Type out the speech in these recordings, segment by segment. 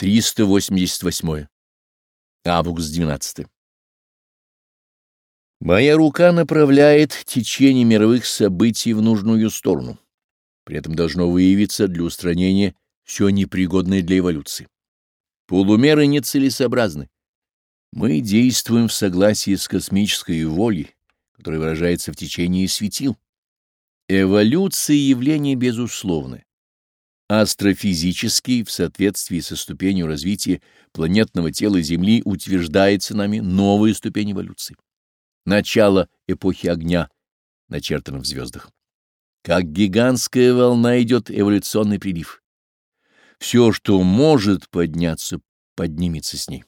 388. Август 12. Моя рука направляет течение мировых событий в нужную сторону. При этом должно выявиться для устранения все непригодное для эволюции. Полумеры нецелесообразны. Мы действуем в согласии с космической волей, которая выражается в течение светил. Эволюция явление безусловное астрофизически в соответствии со ступенью развития планетного тела Земли утверждается нами новая ступень эволюции. Начало эпохи огня начертано в звездах. Как гигантская волна идет эволюционный прилив. Все, что может подняться, поднимется с ней.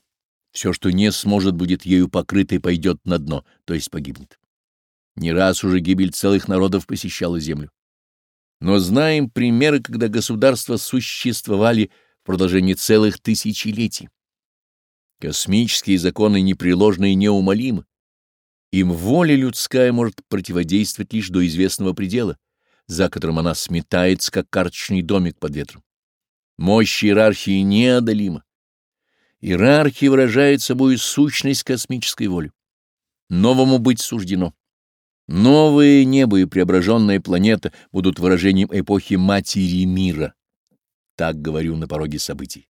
Все, что не сможет, будет ею покрыто и пойдет на дно, то есть погибнет. Не раз уже гибель целых народов посещала Землю но знаем примеры, когда государства существовали в продолжении целых тысячелетий. Космические законы непреложны и неумолимы. Им воля людская может противодействовать лишь до известного предела, за которым она сметается, как карточный домик под ветром. Мощь иерархии неодолима. Иерархия выражает собой сущность космической воли. Новому быть суждено. Новые небо и преображенная планета будут выражением эпохи матери мира. Так говорю на пороге событий.